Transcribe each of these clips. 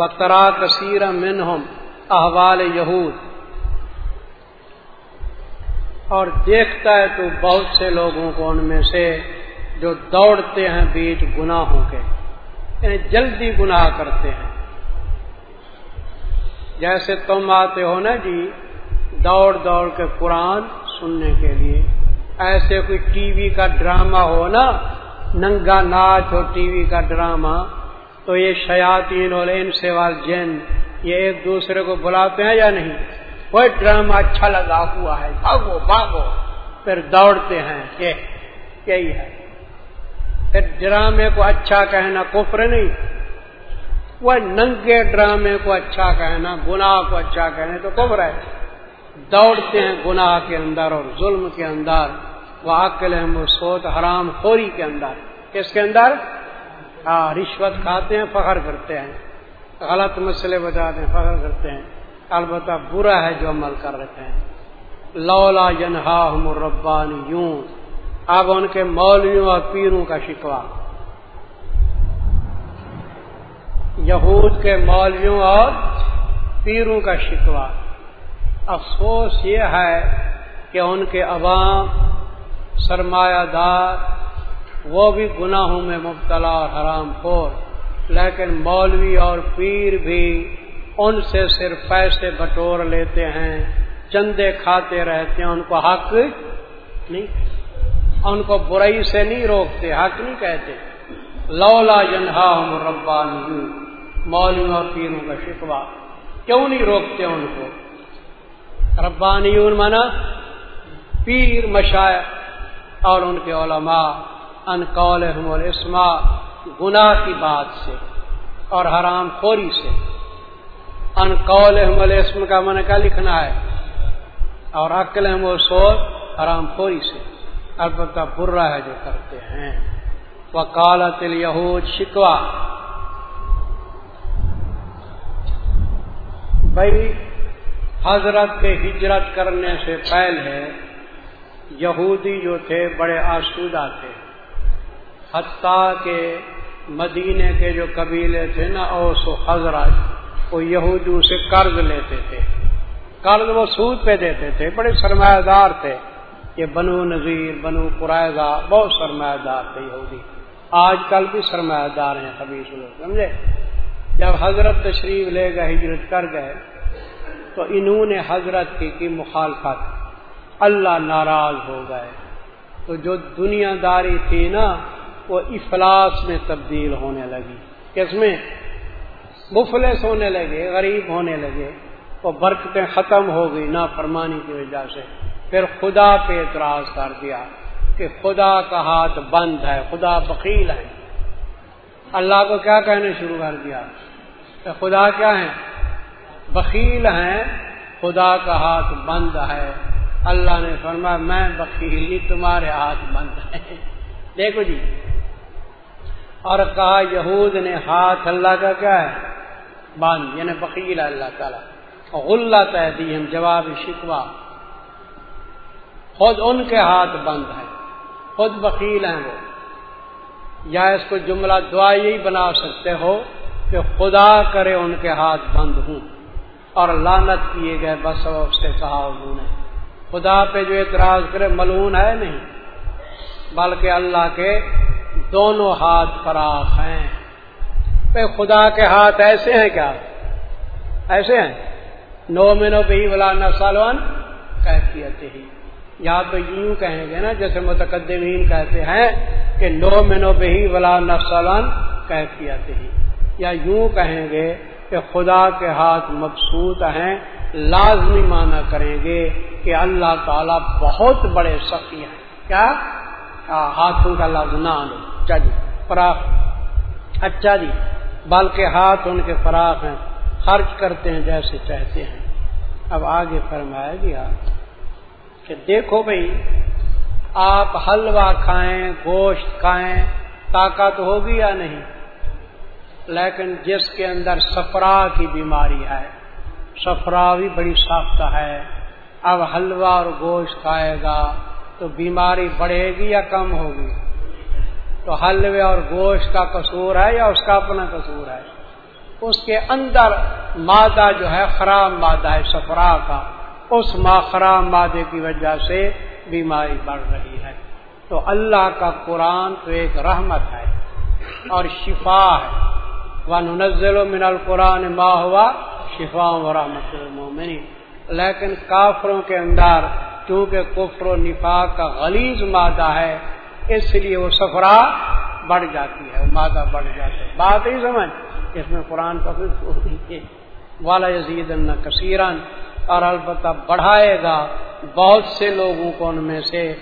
وقترا کثیر منہم احوال یہود۔ اور دیکھتا ہے تو بہت سے لوگوں کو ان میں سے جو دوڑتے ہیں بیچ گناہوں کے یعنی جلدی گناہ کرتے ہیں۔ جیسے تم آتے ہو نا جی دوڑ دوڑ کے قرآن سننے کے لیے، ایسے کوئی ٹی وی کا ڈرامہ ہو نا، ننگا ناچ ہو ٹی وی کا ڈرامہ تو یہ شیاطین اور ان سے جن یہ ایک دوسرے کو بلاتے ہیں یا نہیں؟ کوئی ڈرامہ اچھا لگا ہوا ہے، بھاگو بھاگو۔ پھر دوڑتے ہیں یہی ہے۔ پھر ڈرامے کو اچھا کہنا کفر نہیں۔ وہ ننگے ڈرامے کو اچھا کہنا، گناہ کو اچھا کہنا تو کفر ہے۔ دوڑتے ہیں گناہ کے اندر اور ظلم کے اندر، وہ عقل وہ سوت حرام خوری کے اندر۔ کس کے اندر؟ ہاں رشوت کھاتے ہیں، فخر کرتے ہیں۔ غلط مسئلے بتاتے ہیں، فخر کرتے ہیں۔ البتہ برا ہے جو عمل کر رہے ہیں۔ لولا جنہا ربانی یوں اب ان کے مولویوں اور پیروں کا شکوا یہود کے مولویوں اور پیروں کا شکوا افسوس یہ ہے کہ ان کے عوام سرمایہ دار وہ بھی گناہوں میں مبتلا اور حرام خور۔ لیکن مولوی اور پیر بھی ان سے صرف پیسے بٹور لیتے ہیں، چندے کھاتے رہتے ہیں، ان کو حق نہیں، ان کو برائی سے نہیں روکتے، حق نہیں کہتے۔ لولا جنہا ربانی مولوی اور پیروں کا شکوا کیوں نہیں روکتے ان کو؟ ربانی مانا پیر مشاعر اور ان کے علماء۔ ان قول اسما گناہ کی بات سے اور حرام خوری سے۔ ان قول اسم کا من کا لکھنا ہے۔ اور عقل و سوچ حرام خوری سے۔ البتہ برا ہے جو کرتے ہیں۔ وہ کالا یہود شکوا بھائی، حضرت کے ہجرت کرنے سے پہلے یہودی جو تھے بڑے آسودہ تھے۔ حتیٰ کہ مدینے کے جو قبیلے تھے نا اوس و حضرت وہ یہودیوں سے قرض لیتے تھے۔ قرض وہ سود پہ دیتے تھے، بڑے سرمایہ دار تھے۔ یہ بنو نذیر، بنو قرائضہ بہت سرمایہ دار تھے یہودی۔ آج کل بھی سرمایہ دار ہیں کبھی لوگ، سمجھے؟ جب حضرت تشریف لے گئے، ہجرت کر گئے، تو انہوں نے حضرت کی کی مخالفت۔ اللہ ناراض ہو گئے۔ تو جو دنیا داری تھی نا وہ افلاس میں تبدیل ہونے لگی۔ کس میں؟ مفلس ہونے لگے، غریب ہونے لگے۔ وہ برکتیں ختم ہو گئی نا فرمانی کی وجہ سے۔ پھر خدا پہ اعتراض کر دیا کہ خدا کا ہاتھ بند ہے، خدا بکیل ہے۔ اللہ کو کیا کہنے شروع کر دیا؟ کہ خدا کیا ہے؟ بکیل ہیں خدا کا ہاتھ بند ہے۔ اللہ نے فرمایا، میں بکیلی تمہارے ہاتھ بند ہے دیکھو جی اور کہا یہود نے ہاتھ اللہ کا کیا ہے؟ بند یعنی بکیل اللہ تعالیٰ۔ غلہ تحدی ہم جواب شکوا خود ان کے ہاتھ بند ہے خود بکیل ہیں وہ۔ یا اس کو جملہ دعا یہی بنا سکتے ہو کہ خدا کرے ان کے ہاتھ بند ہوں۔ اور لانت کیے گئے بس سے کہا انہوں نے۔ خدا پہ جو اعتراض کرے، ملون ہے نہیں، بلکہ اللہ کے دونوں ہاتھ فراخ ہیں۔ پہ خدا کے ہاتھ ایسے ہیں کیا؟ ایسے ہیں؟ نو مینو بھی ولا سالوان کہتی ہی یا تو یوں کہیں گے نا، جیسے متقدمین کہتے ہیں کہ نو مینو بہی ولا نسلان کہتی ہی یا یوں کہیں گے کہ خدا کے ہاتھ مقصود ہیں، لازمی مانا کریں گے کہ اللہ تعالیٰ بہت بڑے سخی ہیں۔ کیا؟ ہاں، ہاتھوں کا لفظ نہ اچھا جی فراخ۔ اچھا جی بلکہ ہاتھ ان کے فراخ ہیں۔ خرچ کرتے ہیں جیسے چاہتے ہیں۔ اب آگے فرمایا جی گیا کہ دیکھو بھائی، آپ حلوہ کھائیں، گوشت کھائیں، طاقت ہوگی یا نہیں؟ لیکن جس کے اندر سفرا کی بیماری ہے سفرا بھی بڑی ساختہ ہے۔ اب حلوہ اور گوشت کھائے گا تو بیماری بڑھے گی یا کم ہوگی؟ تو حلوے اور گوشت کا قصور ہے یا اس کا اپنا قصور ہے؟ اس کے اندر مادہ جو ہے، خراب مادہ ہے سفرا کا۔ اس ماں خراب مادے کی وجہ سے بیماری بڑھ رہی ہے۔ تو اللہ کا قرآن تو ایک رحمت ہے اور شفا ہے۔ وہ نزل و من القرآن ما ہوا شفا و رحمت المومنی لیکن کافروں کے اندر چونکہ کفر و نفاق کا غلیظ مادہ ہے اس لیے وہ سفرا بڑھ جاتی ہے، مادہ بڑھ جاتا ہے۔ بات ہی سمجھ، اس میں قرآن کا والا یزید اللہ کثیرن، اور البتہ بڑھائے گا بہت سے لوگوں کو ان میں سے۔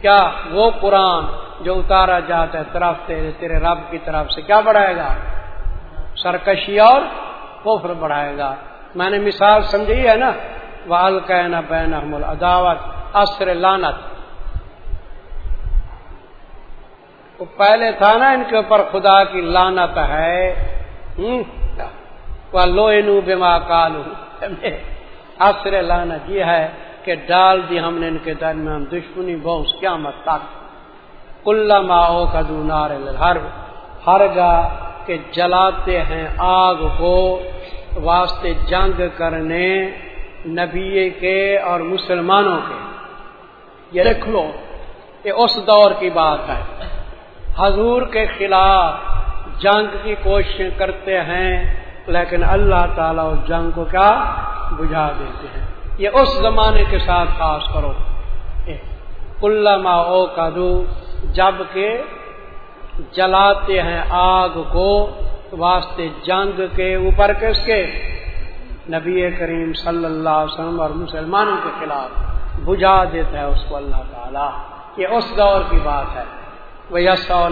کیا وہ قرآن جو اتارا جاتا ہے طرف تیرے تیرے رب کی طرف سے، کیا بڑھائے گا؟ سرکشی اور کفر بڑھائے گا۔ میں نے مثال سمجھی ہے نا وہ القین بین احمد عداوت عصر لانت پہلے تھا نا ان کے اوپر خدا کی لانت ہے۔ لو نو بیما کالو عصر لانت یہ ہے کہ ڈال دی ہم نے ان کے درمیان دشمنی بہت کیا مت تک۔ کل کا دونار ہر ہر گا کہ جلاتے ہیں آگ کو واسطے جنگ کرنے نبی کے اور مسلمانوں کے۔ یہ رکھ لو، یہ اس دور کی بات ہے۔ حضور کے خلاف جنگ کی کوششیں کرتے ہیں، لیکن اللہ تعالیٰ اس جنگ کو کیا؟ بجھا دیتے ہیں۔ یہ اس زمانے کے ساتھ خاص کرو۔ او کدو جبکہ جلاتے ہیں آگ کو واسطے جنگ کے اوپر کس کے؟ نبی کریم صلی اللہ علیہ وسلم اور مسلمانوں کے خلاف بجھا دیتا ہے اس کو اللہ تعالیٰ۔ یہ اس دور کی بات ہے۔ وہ یسا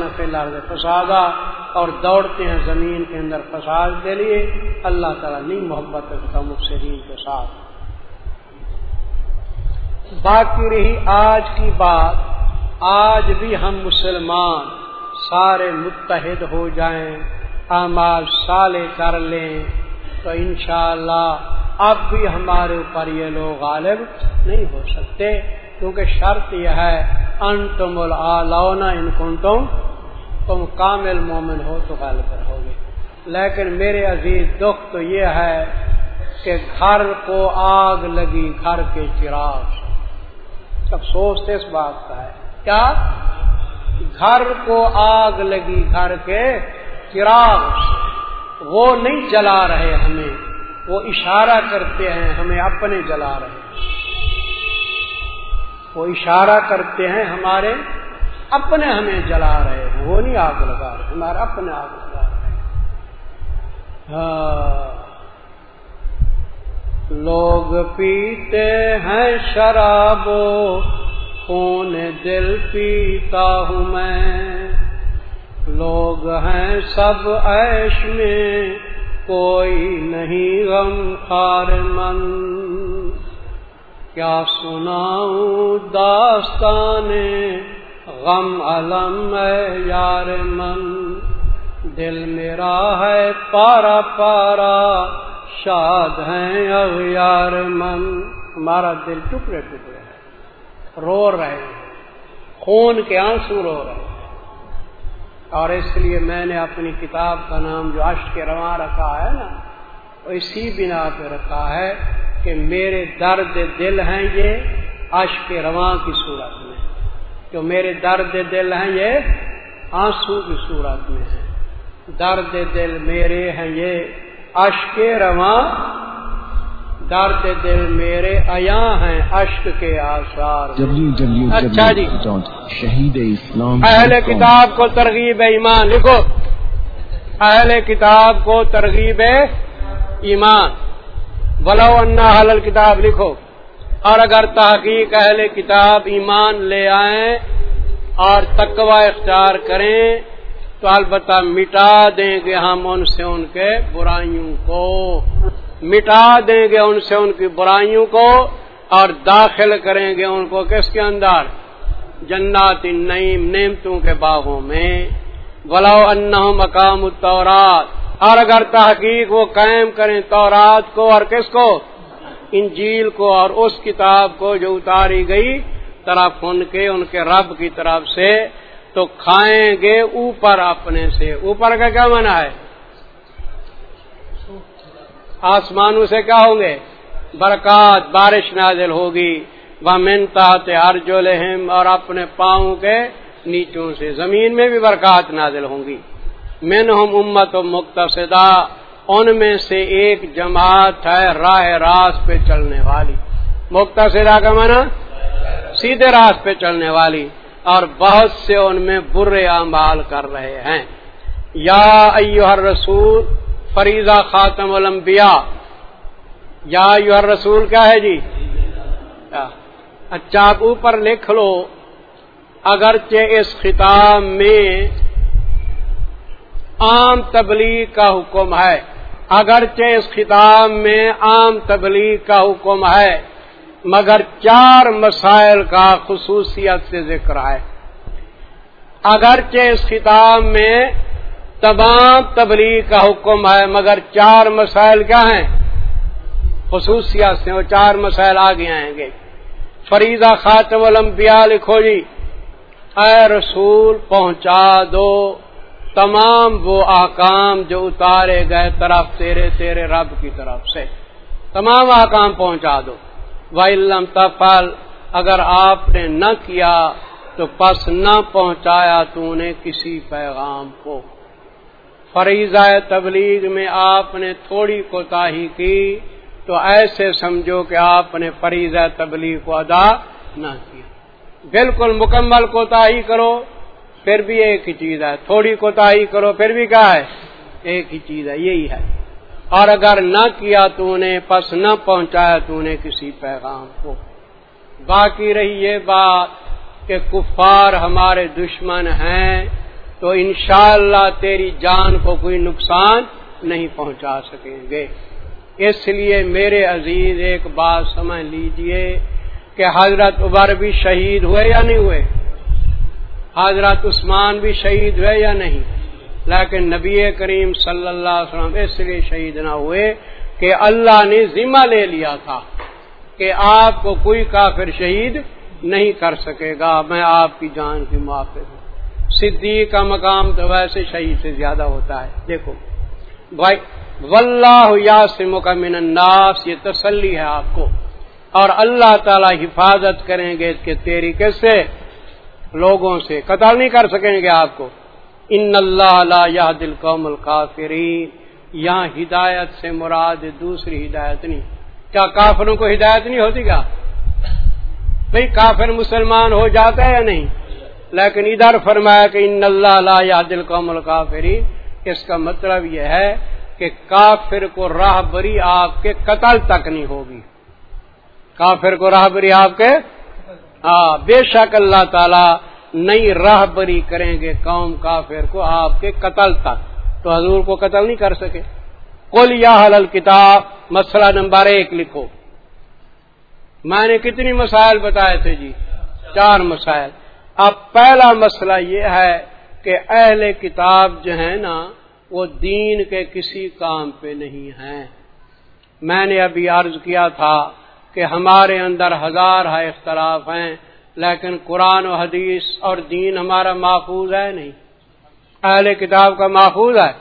فسادہ اور دوڑتے ہیں زمین کے اندر فساد کے لیے۔ اللہ تعالیٰ نہیں محبت رکھتا مفسرین کے ساتھ۔ باقی رہی آج کی بات۔ آج بھی ہم مسلمان سارے متحد ہو جائیں، اعمال سالے کر لیں۔ تو انشاءاللہ اب بھی ہمارے اوپر یہ لوگ غالب نہیں ہو سکتے۔ کیونکہ شرط یہ ہے ان تم ان کن تم تم کامل مومن ہو تو غالب رہو گے۔ لیکن میرے عزیز، دکھ تو یہ ہے کہ گھر کو آگ لگی، گھر کے چراغ۔ افسوس اس بات کا ہے۔ کیا؟ گھر کو آگ لگی، گھر کے چراغ۔ وہ نہیں جلا رہے ہمیں، وہ اشارہ کرتے ہیں، ہمیں اپنے جلا رہے وہ اشارہ کرتے ہیں، ہمارے اپنے ہمیں جلا رہے ہیں۔ وہ نہیں آگ لگا رہے ہمارے اپنے آگ لگا رہے ہیں۔ ہاں۔ لوگ پیتے ہیں شراب، خون دل پیتا ہوں میں۔ لوگ ہیں سب عیش میں، کوئی نہیں غم خار من کیا سناؤں داستان غم علم یار من۔ دل میرا ہے پارا پارا، شاد ہیں اغیار من۔ ہمارا دل ٹکڑے ٹکڑے ہے، رو رہے ہیں۔ خون کے آنسو رو رہے ہیں۔ اور اس لیے میں نے اپنی کتاب کا نام جو اشک کے رواں رکھا ہے نا، وہ اسی بنا پہ رکھا ہے۔ کہ میرے درد دل ہیں یہ اشک رواں کی صورت میں جو میرے درد دل ہیں یہ آنسو کی صورت میں ہے۔ درد دل میرے ہیں یہ اشک رواں۔ درد دل میرے ایا ہیں اشک کے آثار اچھا جی۔ شہید اسلام اہل کتاب کو ترغیب ایمان لکھو۔ اہل کتاب کو ترغیب ایمان۔ بلو انا حل کتاب لکھو۔ اور اگر تحقیق اہل کتاب ایمان لے آئیں اور تقوی اختیار کریں، تو البتہ مٹا دیں گے ہم ان سے ان کے برائیوں کو۔ مٹا دیں گے ان سے ان کی برائیوں کو اور داخل کریں گے ان کو کس کے اندر؟ جنات نعیم نعمتوں کے باغوں میں۔ بلاؤ ان مقام التورات اور اگر تحقیق وہ قائم کریں تورات کو اور کس کو؟ انجیل کو اور اس کتاب کو جو اتاری گئی طرف ان کے ان کے رب کی طرف سے، تو کھائیں گے اوپر اپنے سے۔ اوپر کا کیا منع ہے؟ آسمانوں سے کیا ہوں گے؟ برکات، بارش نازل ہوگی۔ وہ منتا ارجو اور اپنے پاؤں کے نیچوں سے زمین میں بھی برکات نازل ہوں گی۔ من ہم امت و مختصدہ ان میں سے ایک جماعت ہے راہ راست پہ چلنے والی۔ مختصرہ کا مانا سیدھے راست پہ چلنے والی اور بہت سے ان میں برے اعمال کر رہے ہیں۔ یا ایوہ الرسول، فریضہ خاتم الانبیاء۔ یا ایوہ الرسول کیا ہے جی؟ اچھا آپ اوپر لکھ لو۔ اگرچہ اس خطاب میں عام تبلیغ کا حکم ہے۔ اگرچہ اس خطاب میں عام تبلیغ کا حکم ہے، مگر چار مسائل کا خصوصیت سے ذکر ہے۔ اگرچہ اس خطاب میں تمام تبلیغ کا حکم ہے، مگر چار مسائل کیا ہیں؟ خصوصیت سے وہ چار مسائل آگے آئیں گے۔ فریضہ خاتم الانبیاء لکھو جی اے رسول پہنچا دو۔ تمام وہ آکام جو اتارے گئے طرف تیرے تیرے رب کی طرف سے۔ تمام آکام پہنچا دو۔ وَإِلَّمْ تَفَلْ اگر آپ نے نہ کیا تو پس نہ پہنچایا تو نے کسی پیغام کو۔ فریضہ تبلیغ میں آپ نے تھوڑی کوتا کی تو ایسے سمجھو کہ آپ نے فریضہ تبلیغ کو ادا نہ کیا۔ بالکل مکمل کوتا کرو۔ پھر بھی ایک ہی چیز ہے۔ تھوڑی کوتا کرو، پھر بھی کیا ہے؟ ایک ہی چیز ہے، یہی ہے۔ اور اگر نہ کیا تو نے پس نہ پہنچایا تو نے کسی پیغام کو۔ باقی رہی یہ بات کہ کفار ہمارے دشمن ہیں، تو انشاءاللہ تیری جان کو کوئی نقصان نہیں پہنچا سکیں گے۔ اس لیے میرے عزیز، ایک بات سمجھ لیجیے کہ حضرت عبر بھی شہید ہوئے یا نہیں ہوئے؟ حضرت عثمان بھی شہید ہوئے یا نہیں؟ لیکن نبی کریم صلی اللہ علیہ وسلم اس لیے شہید نہ ہوئے کہ اللہ نے ذمہ لے لیا تھا کہ آپ کو کوئی کافر شہید نہیں کر سکے گا۔ میں آپ کی جان کی معافی ہوں۔ صدیق کا مقام تو ویسے شہید سے زیادہ ہوتا ہے۔ دیکھو۔ بھائی من الناس، یہ تسلی ہے آپ کو۔ اور اللہ تعالی حفاظت کریں گے اس کے طریقے سے؟ لوگوں سے قتل نہیں کر سکیں گے آپ کو۔ ان اللہ یا دل قوم القافرین یہاں ہدایت سے مراد دوسری ہدایت نہیں۔ کیا کافروں کو ہدایت نہیں ہوتی کیا؟ بھائی کافر مسلمان ہو جاتا ہے یا نہیں؟ لیکن ادھر فرمایا کہ ان اللہ یا دل قوم القافرین اس کا مطلب یہ ہے کہ کافر کو راہ بری آپ کے قتل تک نہیں ہوگی۔ کافر کو راہ بری آپ کے ہاں بے شک اللہ تعالی نئی راہ بری کریں گے قوم کافر کو آپ کے قتل تک۔ تو حضور کو قتل نہیں کر سکے۔ کل یا حل کتاب مسئلہ نمبر ایک لکھو۔ میں نے کتنی مسائل بتائے تھے جی؟ چار مسائل۔ اب پہلا مسئلہ یہ ہے کہ اہل کتاب جو ہے نا، وہ دین کے کسی کام پہ نہیں ہیں۔ میں نے ابھی عرض کیا تھا کہ ہمارے اندر ہزار ہے اختلاف ہیں، لیکن قرآن و حدیث اور دین ہمارا محفوظ ہے نہیں؟ اہل کتاب کا محفوظ ہے؟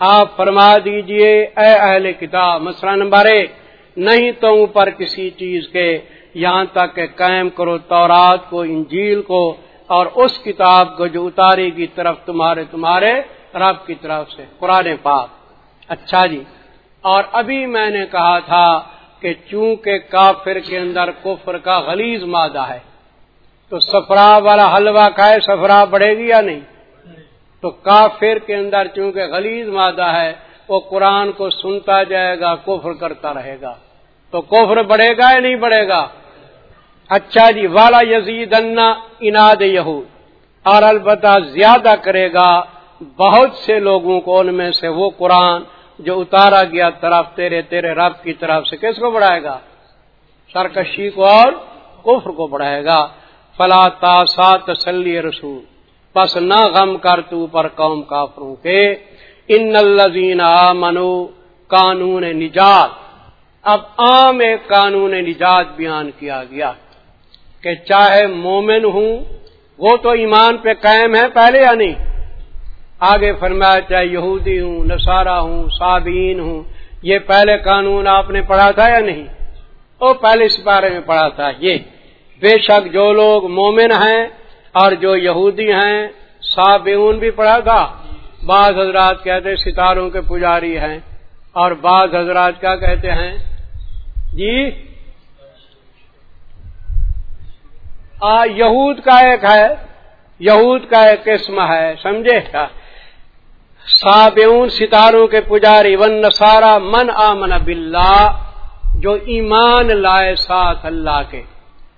آپ فرما دیجیے، اے اہل کتاب، مسئلہ نمبر ایک، نہیں تو اوپر کسی چیز کے یہاں تک کہ قائم کرو تورات کو، انجیل کو، اور اس کتاب کو جو اتاری کی طرف تمہارے تمہارے رب کی طرف سے، قرآن پاک۔ اچھا جی اور ابھی میں نے کہا تھا کہ چونکہ کافر کے اندر کفر کا غلیظ مادہ ہے، تو سفرا والا حلوہ کھائے سفرا بڑھے گی یا نہیں؟ تو کافر کے اندر چونکہ غلیظ مادہ ہے، وہ قرآن کو سنتا جائے گا، کفر کرتا رہے گا۔ تو کفر بڑھے گا یا نہیں بڑھے گا؟ اچھا جی والا یزید اناد یہود۔ اور البتہ زیادہ کرے گا، بہت سے لوگوں کو ان میں سے وہ قرآن جو اتارا گیا طرف تیرے تیرے رب کی طرف سے کس کو بڑھائے گا؟ سرکشی کو اور کفر کو بڑھائے گا۔ فلا تاسا تسلی رسول بس نہ غم کر تو پر قوم کافروں کے۔ ان الزین منو قانون نجات۔ اب عام ایک قانون نجات بیان کیا گیا کہ چاہے مومن ہوں، وہ تو ایمان پہ قائم ہے پہلے یا نہیں؟ آگے فرمایا، چاہے یہودی ہوں، نصارہ ہوں صابین ہوں، یہ پہلے قانون آپ نے پڑھا تھا یا نہیں؟ وہ پہلے اس بارے میں پڑھا تھا۔ یہ بے شک جو لوگ مومن ہیں اور جو یہودی ہیں صابیون بھی پڑھا تھا۔ بعض حضرات کہتے ستاروں کے پجاری ہیں اور بعض حضرات کیا کہتے ہیں؟ جی؟ آ، یہود کا ایک ہے، یہود کا ایک قسم ہے، سمجھے؟ کیا سابعون ستاروں کے پجاری ون نسارا من آمن باللہ، جو ایمان لائے ساتھ اللہ کے۔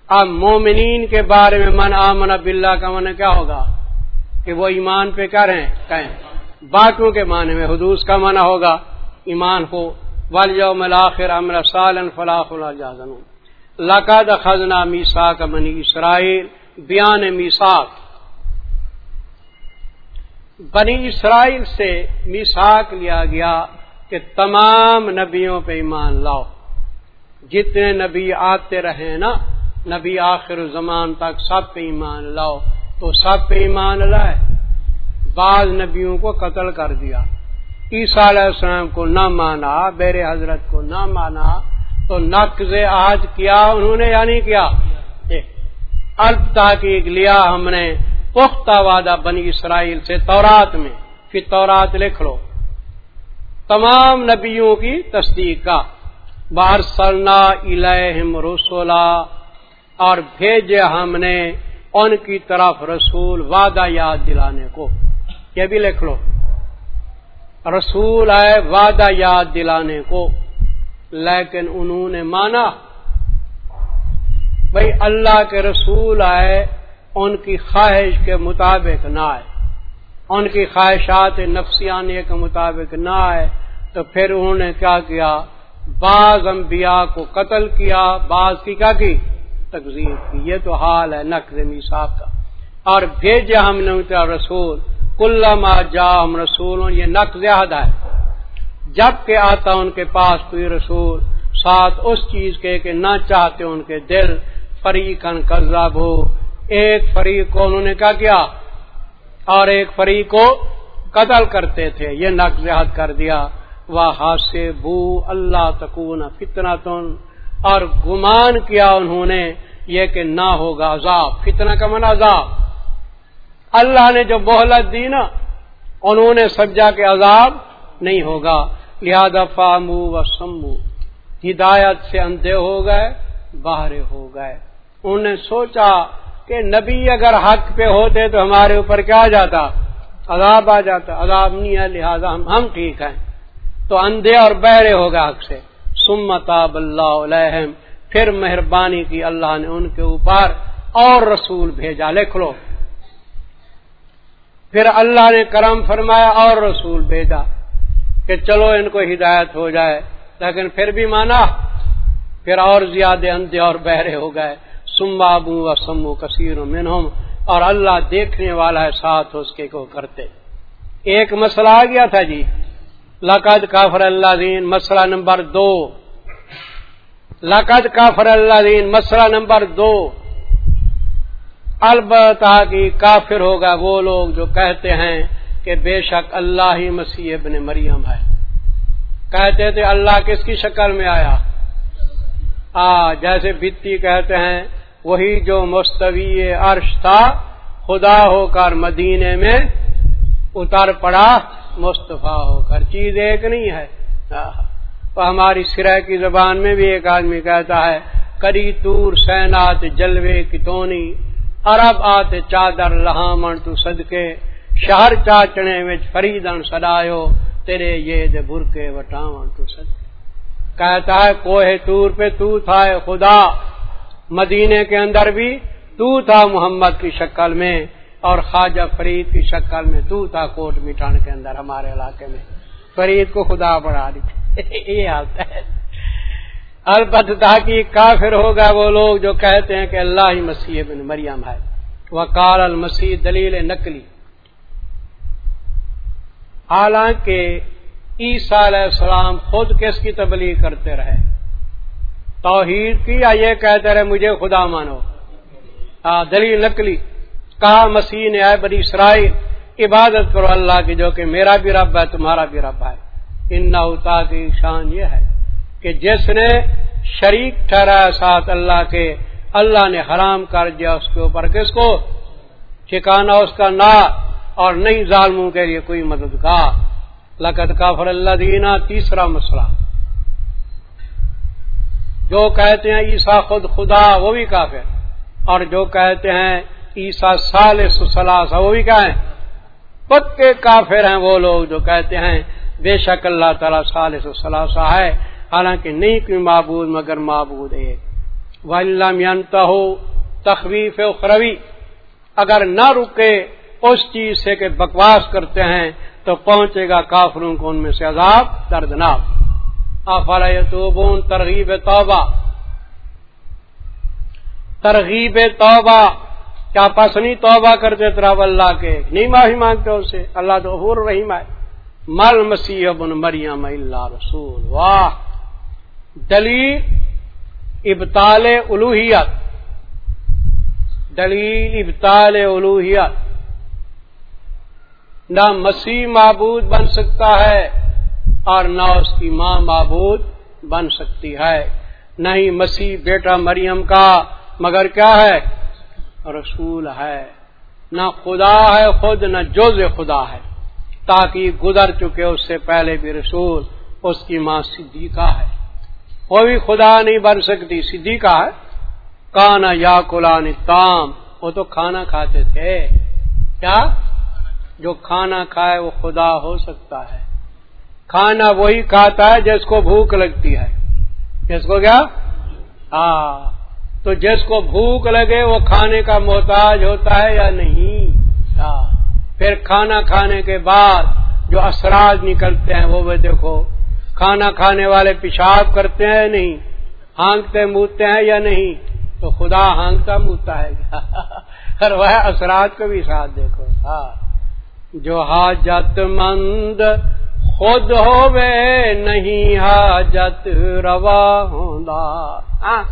اب مومنین کے بارے میں من آمن باللہ کا من کیا ہوگا؟ کہ وہ ایمان پہ کریں کہیں باقیوں کے معنی میں حدوث کا منع ہوگا، ایمان ہو۔ والیوم الاخر امر سالن فلاح اللہ لقد خزنا میسا کا منی اسرائیل، بیان میساک بنی اسرائیل سے میساک لیا گیا کہ تمام نبیوں پہ ایمان لاؤ۔ جتنے نبی آتے رہے نا، نبی آخر زمان تک سب پہ ایمان لاؤ۔ تو سب پہ ایمان لائے۔ بعض نبیوں کو قتل کر دیا۔ عیسیٰ علیہ السلام کو نہ مانا، بیر حضرت کو نہ مانا۔ تو نقض آج کیا انہوں نے یا نہیں کیا الب تحقیق لیا ہم نے۔ پختہ وعدہ بنی اسرائیل سے تورات میں، پھر تورات لکھ لو۔ تمام نبیوں کی تصدیق کا۔ بار سرنا الہم رسولا، اور بھیجے ہم نے ان کی طرف رسول وعدہ یاد دلانے کو۔ یہ بھی لکھ لو۔ رسول آئے وعدہ یاد دلانے کو۔ لیکن انہوں نے مانا بھائی اللہ کے رسول آئے ان کی خواہش کے مطابق نہ آئے۔ ان کی خواہشات نفسیانے کے مطابق نہ آئے۔ تو پھر انہوں نے کیا کیا؟ بعض انبیاء کو قتل کیا۔ بعض کی کیا کی؟ تقزیر کی۔ یہ تو حال ہے نقرمی صاحب کا۔ اور بھیجے ہم نے رسول۔ کل جا ہم رسول، یہ نقض یاد ہے۔ جبکہ آتا ان کے پاس کوئی رسول، ساتھ اس چیز کے کہ نہ چاہتے ان کے دل فریقن قرضہ ہو۔ ایک فریق کو انہوں نے کیا کیا؟ اور ایک فریق کو قتل کرتے تھے، یہ نقض حد کر دیا۔ وہ ہاسے بو اللہ تکون فتنا تن اور گمان کیا انہوں نے یہ کہ نہ ہوگا عذاب فتنا کا من عذاب۔ اللہ نے جو بہلت دی نا، انہوں نے سمجھا کہ عذاب نہیں ہوگا۔ لہذا فامو و سمو ہدایت سے اندھے ہو گئے باہر ہو گئے۔ انہوں نے سوچا کہ نبی اگر حق پہ ہوتے تو ہمارے اوپر کیا آ جاتا؟ عذاب آ جاتا۔ عذاب نہیں ہے، لہذا ہم ہم ٹھیک ہیں۔ تو اندھے اور بہرے ہوگا حق سے۔ سمتاب اللہ علیہم۔ پھر مہربانی کی اللہ نے ان کے اوپر اور رسول بھیجا۔ لکھ لو۔ پھر اللہ نے کرم فرمایا اور رسول بھیجا کہ چلو ان کو ہدایت ہو جائے۔ لیکن پھر بھی مانا۔ پھر اور زیادہ اندھے اور بہرے ہو گئے۔ سمبابو و سمو کثیر منہم، اور اللہ دیکھنے والا ہے، ساتھ اس کے کو کرتے۔ ایک مسئلہ آ گیا تھا جی۔ لقد کافر اللہ دین مسئلہ نمبر دو۔ لقد کافر اللہ دین مسئلہ نمبر دو۔ البتہ کی کافر ہوگا وہ لوگ جو کہتے ہیں کہ بے شک اللہ ہی مسیح ابن مریم ہے۔ کہتے تھے، اللہ کس کی شکل میں آیا؟ آ، جیسے بتی کہتے ہیں وہی جو مستوی عرش تھا، خدا ہو کر مدینے میں اتر پڑا، مصطفیٰ ہو کر چیز ایک نہیں ہے۔ تو ہماری سرح کی زبان میں بھی ایک آدمی کہتا ہے، کری تور سینات جلوے کتونی عرب آتے چادر لہامن تو صدقے، شہر چاچنے میں فریدن سدایو تیرے یہ دے برکے وٹاون تو صدقے۔ کہتا ہے، کوہ تور پہ تو تھا خدا مدینے کے اندر بھی تو تھا محمد کی شکل میں اور خواجہ فرید کی شکل میں تو تھا کوٹ مٹان کے اندر ہمارے علاقے میں۔ فرید کو خدا بڑھا دی یہ حالت ہے۔ البتہ کی کافر ہوگا وہ لوگ جو کہتے ہیں کہ اللہ ہی مسیح بن مریم ہے۔ وہ کال المسیح دلیل نقلی۔ حالانکہ عیسیٰ علیہ السلام خود کس کی تبلیغ کرتے رہے؟ توحید کی یا یہ کہتے رہے مجھے خدا مانو؟ دلیل نقلی۔ کہا، مسیح نے آئے بڑی اسرائیل، عبادت کرو اللہ کی، جو کہ میرا بھی رب ہے، تمہارا بھی رب ہے۔ ان نوتا کی شان یہ ہے کہ جس نے شریک ٹھہرایا ساتھ اللہ کے، اللہ نے حرام کر دیا اس کے اوپر۔ کس کو؟ ٹھکانا اس کا نہ، اور نہیں ظالموں کے لیے کوئی مددگار۔ لقت کافر اللہ دینا تیسرا مسئلہ۔ جو کہتے ہیں عیسا خود خدا، وہ بھی کافر۔ اور جو کہتے ہیں عیسا سال سلاسا وہ بھی کہیں پکے کافر ہیں وہ لوگ جو کہتے ہیں بے شک اللہ تعالیٰ سال سلاسا ہے۔ حالانکہ نہیں کوئی معبود مگر معبود ایک ولتا ہو تخویف اخروی اگر نہ رکے اس چیز سے کہ بکواس کرتے ہیں تو پہنچے گا کافروں کو ان میں سے عذاب دردناک۔ ترغیب توبہ ترغیب توبہ کیا پسنی توبہ کرتے تراب اللہ کے؟ نہیں معافی مانگتے اسے۔ اللہ تو حور رحیم ہے۔ مل مسیح بن مریم اللہ رسول۔ واہ! دلیل ابتال الوحیت دلیل ابتال الوحیت نہ مسیح معبود بن سکتا ہے۔ اور نہ اس کی ماں معبود بن سکتی ہے۔ نہ ہی مسیح بیٹا مریم کا، مگر کیا ہے؟ رسول ہے۔ نہ خدا ہے خود، نہ جوز خدا ہے۔ تاکہ گزر چکے اس سے پہلے بھی رسول اس کی ماں صدیقہ ہے۔ وہ بھی خدا نہیں بن سکتی۔ صدیقہ ہے۔ کانا یا کلان تام وہ تو کھانا کھاتے تھے۔ کیا؟ جو کھانا کھائے وہ خدا ہو سکتا ہے۔ کھانا وہی کھاتا ہے جس کو بھوک لگتی ہے۔ جس کو کیا؟ ہاں۔ تو جس کو بھوک لگے وہ کھانے کا محتاج ہوتا ہے یا نہیں؟ ہاں۔ پھر کھانا کھانے کے بعد جو اثرات نکلتے ہیں وہ بھی دیکھو۔ کھانا کھانے والے پیشاب کرتے ہیں نہیں؟ ہانگتے موتے ہیں یا نہیں؟ تو خدا ہانگتا موتا ہے۔ اور وہ اثرات کو بھی ساتھ دیکھو۔ ہاں۔ جو حاجت مند خود ہوے نہیں حاجت روا ہاں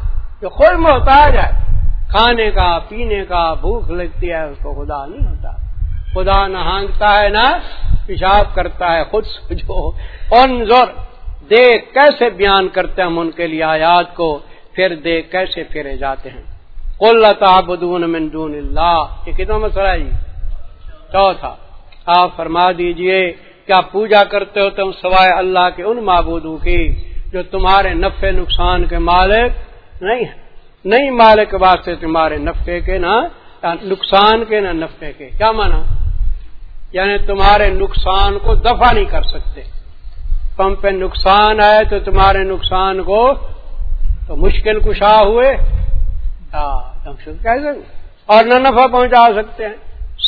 جو خود محتاج ہے کھانے کا پینے کا بھوک لگتی ہے اس کو خدا نہیں ہوتا خدا نہ ہانگتا ہے نہ پیشاب کرتا ہے خود سوچو انظر دیکھ کیسے بیان کرتے ہیں ہم ان کے لیے آیات کو پھر دیکھ کیسے پھرے جاتے ہیں قلتا من دون اللہ یہ کتنا مسئلہ ہے جی چوتھا آپ فرما دیجیے کیا پوجا کرتے ہو تم سوائے اللہ کے ان معبودوں کی جو تمہارے نفع نقصان کے مالک نہیں نہیں مالک واسطے تمہارے نفے کے نہ نقصان کے نہ نفے کے۔ کیا مانا؟ یعنی تمہارے نقصان کو دفع نہیں کر سکتے۔ تم پہ نقصان آئے تو تمہارے نقصان کو تو مشکل کشا ہوئے۔ اور نہ نفع پہنچا سکتے ہیں۔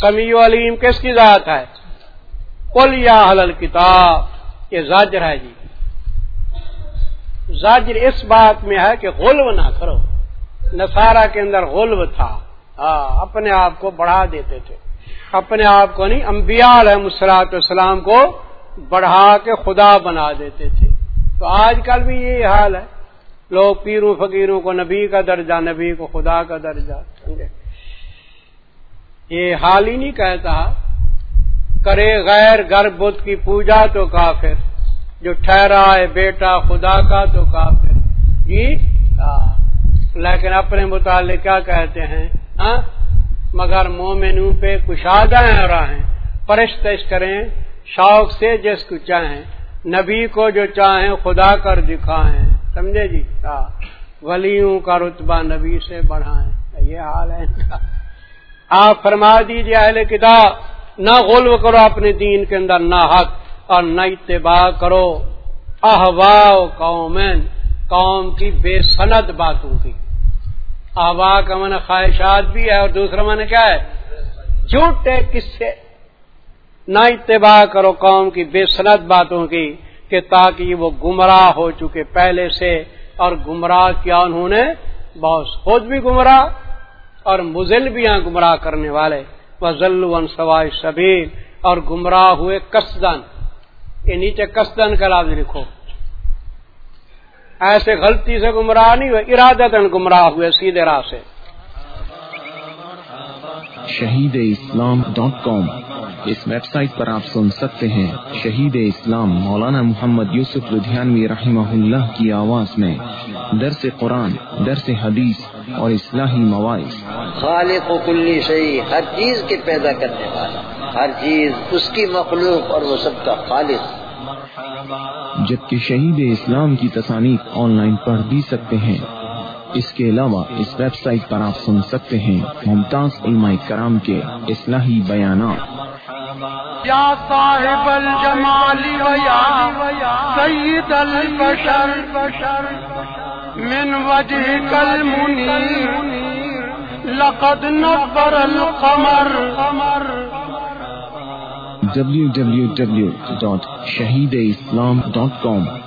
سمیع علیم کس کی ذات ہے؟ کل یا حلل کتاب یہ زاجر ہے جی۔ زاجر اس بات میں ہے کہ غلو نہ کرو۔ نسارا کے اندر غلو تھا۔ ہاں اپنے آپ کو بڑھا دیتے تھے۔ اپنے آپ کو نہیں، انبیاء علیہ مسلاط اسلام کو بڑھا کے خدا بنا دیتے تھے۔ تو آج کل بھی یہی حال ہے۔ لوگ پیروں، فقیروں کو نبی کا درجہ، نبی کو خدا کا درجہ۔ سمجھے یہ حال ہی نہیں کہتا۔ کرے غیر گر بدھ کی پوجا تو کافر، جو ٹھہرا ہے بیٹا خدا کا تو کافر۔ جی؟ لیکن اپنے متعلق کیا کہتے ہیں؟ ہاں مگر مومنوں پہ کشادہ ہیں پرستش کریں، شوق سے جس کو چاہیں، نبی کو جو چاہیں، خدا کر دکھائیں۔ سمجھے جی؟ ولیوں کا رتبہ نبی سے بڑھائیں۔ یہ حال ہے۔ آپ فرما دیجیے اہل کتاب نہ غلو کرو اپنے دین کے اندر، نہ حق، اور نہ اتباع کرو۔ احوا قوم قوم کی بے سند باتوں کی۔ احوا کا من خواہشات بھی ہے اور دوسرا من کیا ہے؟ جھوٹے کس سے نہ اتباع کرو قوم کی بے سند باتوں کی کہ تاکہ وہ گمراہ ہو چکے پہلے سے، اور گمراہ کیا انہوں نے؟ بہت خود بھی گمراہ اور مزل بھی ہیں گمراہ کرنے والے۔ وہ سوائے شبیر اور گمراہ ہوئے کسدن یہ نیچے کسدن کا لفظ لکھو۔ ایسے غلطی سے گمراہ نہیں ہوئے ارادت گمراہ ہوئے سیدھے راہ سے۔ شہید اسلام ڈاٹ کام اس ویب سائٹ پر آپ سن سکتے ہیں شہید اسلام مولانا محمد یوسف لدھیانوی رحمہ اللہ کی آواز میں۔ درس قرآن، درس حدیث اور اصلاحی مواعث۔ خالق و کلی صحیح ہر چیز کے پیدا کرنے والا ہر چیز اس کی مخلوق اور وہ سب کا خالق۔ جبکہ شہید اسلام کی تصانیف آن لائن پڑھ بھی سکتے ہیں۔ اس کے علاوہ اس ویب سائٹ پر آپ سن سکتے ہیں ممتاز علماء کرام کے اصلاحی بیانات۔ یا صاحب الجمال و یا سید البشر۔ من وجهك المنیر لقد نبر القمر. www.shahideislam.com